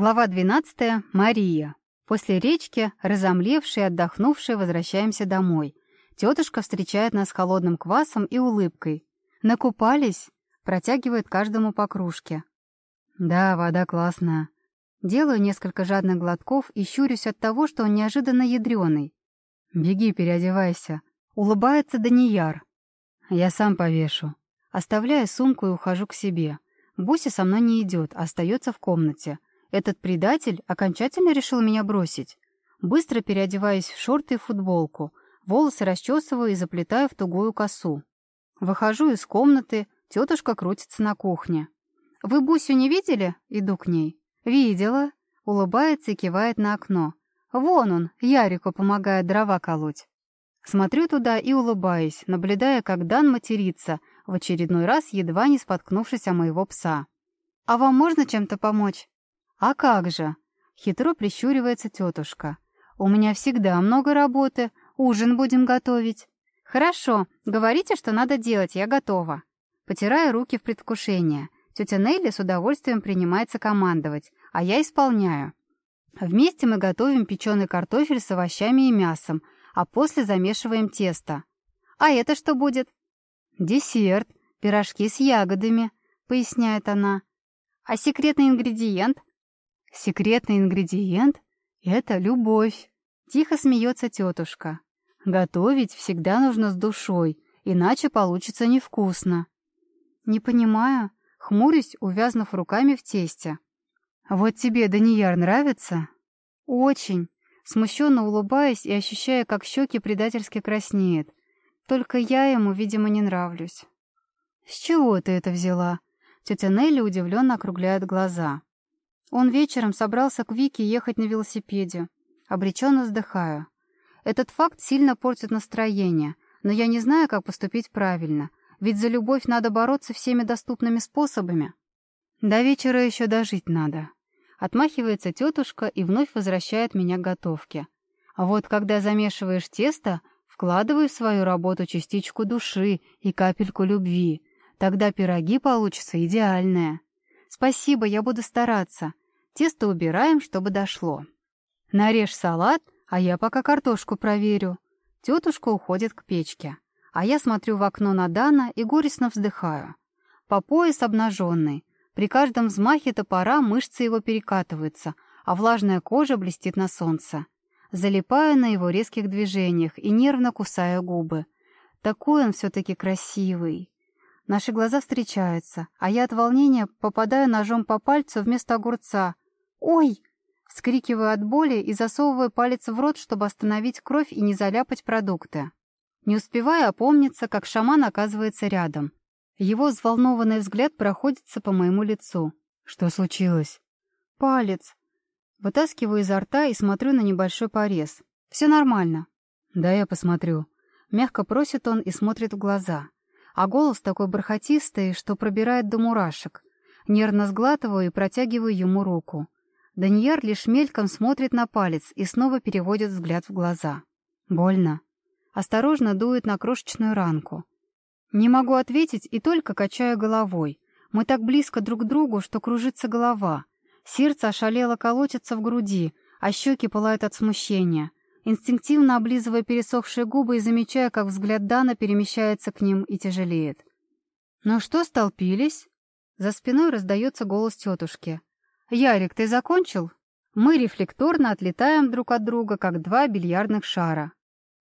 Глава 12. Мария. После речки, разомлевшие и отдохнувшие, возвращаемся домой. Тетушка встречает нас холодным квасом и улыбкой. «Накупались?» Протягивает каждому по кружке. «Да, вода классная». Делаю несколько жадных глотков и щурюсь от того, что он неожиданно ядреный. «Беги, переодевайся». Улыбается Данияр. «Я сам повешу». Оставляю сумку и ухожу к себе. Буся со мной не идет, а остается в комнате. Этот предатель окончательно решил меня бросить. Быстро переодеваюсь в шорты и футболку, волосы расчесываю и заплетаю в тугую косу. Выхожу из комнаты, тетушка крутится на кухне. «Вы Бусю не видели?» Иду к ней. «Видела». Улыбается и кивает на окно. «Вон он, Ярику помогает дрова колоть». Смотрю туда и улыбаюсь, наблюдая, как Дан матерится, в очередной раз едва не споткнувшись о моего пса. «А вам можно чем-то помочь?» «А как же?» — хитро прищуривается тетушка. «У меня всегда много работы, ужин будем готовить». «Хорошо, говорите, что надо делать, я готова». Потирая руки в предвкушении, тетя Нелли с удовольствием принимается командовать, а я исполняю. Вместе мы готовим печеный картофель с овощами и мясом, а после замешиваем тесто. «А это что будет?» «Десерт, пирожки с ягодами», — поясняет она. «А секретный ингредиент?» Секретный ингредиент — это любовь. Тихо смеется тетушка. Готовить всегда нужно с душой, иначе получится невкусно. Не понимаю, хмурюсь, увязнув руками в тесте. Вот тебе, Данияр, нравится? Очень. Смущенно улыбаясь и ощущая, как щеки предательски краснеют. Только я ему, видимо, не нравлюсь. «С чего ты это взяла?» Тетя Нелли удивленно округляет глаза. Он вечером собрался к Вике ехать на велосипеде. Обреченно вздыхаю. Этот факт сильно портит настроение, но я не знаю, как поступить правильно, ведь за любовь надо бороться всеми доступными способами. До вечера еще дожить надо. Отмахивается тетушка и вновь возвращает меня к готовке. А вот когда замешиваешь тесто, вкладывай в свою работу частичку души и капельку любви. Тогда пироги получатся идеальные. Спасибо, я буду стараться. Тесто убираем, чтобы дошло. Нарежь салат, а я пока картошку проверю. Тетушка уходит к печке. А я смотрю в окно на Дана и горестно вздыхаю. По пояс обнаженный. При каждом взмахе топора мышцы его перекатываются, а влажная кожа блестит на солнце. Залипаю на его резких движениях и нервно кусаю губы. Такой он все-таки красивый. Наши глаза встречаются, а я от волнения попадаю ножом по пальцу вместо огурца. «Ой!» Вскрикиваю от боли и засовываю палец в рот, чтобы остановить кровь и не заляпать продукты. Не успевая опомниться, как шаман оказывается рядом. Его взволнованный взгляд проходится по моему лицу. «Что случилось?» «Палец». Вытаскиваю изо рта и смотрю на небольшой порез. «Все нормально». «Да, я посмотрю». Мягко просит он и смотрит в глаза. А голос такой бархатистый, что пробирает до мурашек. Нервно сглатываю и протягиваю ему руку. Данияр лишь мельком смотрит на палец и снова переводит взгляд в глаза. Больно. Осторожно дует на крошечную ранку. Не могу ответить и только качаю головой. Мы так близко друг к другу, что кружится голова. Сердце ошалело колотится в груди, а щеки пылают от смущения. Инстинктивно облизывая пересохшие губы и замечая, как взгляд Дана перемещается к ним и тяжелеет. «Ну что, столпились?» За спиной раздается голос тетушки. «Ярик, ты закончил?» Мы рефлекторно отлетаем друг от друга, как два бильярдных шара.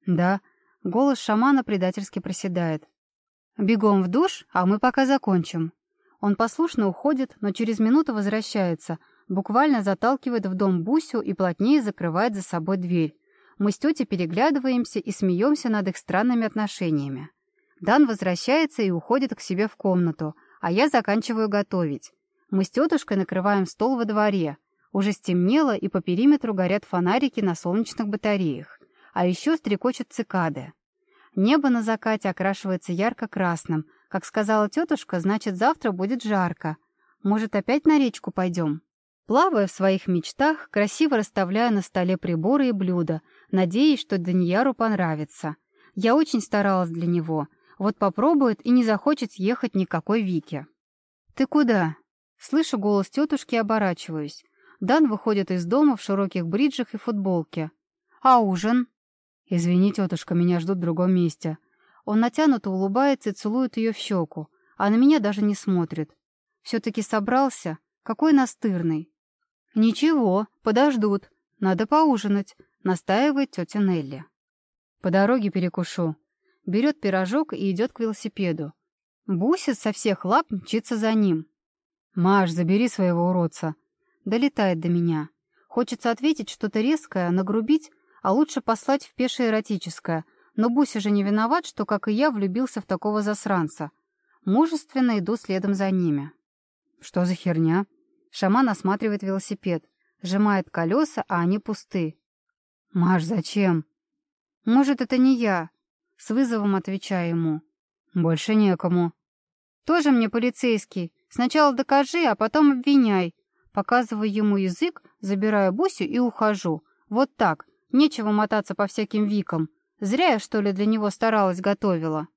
«Да». Голос шамана предательски проседает. «Бегом в душ, а мы пока закончим». Он послушно уходит, но через минуту возвращается, буквально заталкивает в дом Бусю и плотнее закрывает за собой дверь. Мы с тетей переглядываемся и смеемся над их странными отношениями. Дан возвращается и уходит к себе в комнату, а я заканчиваю готовить. Мы с тетушкой накрываем стол во дворе. Уже стемнело, и по периметру горят фонарики на солнечных батареях. А еще стрекочут цикады. Небо на закате окрашивается ярко-красным. Как сказала тетушка, значит, завтра будет жарко. Может, опять на речку пойдем? Плавая в своих мечтах, красиво расставляя на столе приборы и блюда, надеясь, что Данияру понравится. Я очень старалась для него. Вот попробует и не захочет ехать никакой Вики. «Ты куда?» Слышу голос тетушки и оборачиваюсь. Дан выходит из дома в широких бриджах и футболке. «А ужин?» «Извини, тетушка, меня ждут в другом месте». Он натянуто улыбается и целует ее в щеку, а на меня даже не смотрит. Все-таки собрался? Какой настырный. «Ничего, подождут. Надо поужинать», — настаивает тетя Нелли. По дороге перекушу. Берет пирожок и идет к велосипеду. Буся со всех лап мчится за ним. «Маш, забери своего уродца». Долетает до меня. Хочется ответить что-то резкое, нагрубить, а лучше послать в пешее эротическое. Но Буся же не виноват, что, как и я, влюбился в такого засранца. Мужественно иду следом за ними. Что за херня? Шаман осматривает велосипед. Сжимает колеса, а они пусты. «Маш, зачем?» «Может, это не я?» С вызовом отвечаю ему. «Больше некому». «Тоже мне полицейский. Сначала докажи, а потом обвиняй». Показываю ему язык, забираю Бусю и ухожу. Вот так. Нечего мотаться по всяким викам. Зря я, что ли, для него старалась, готовила.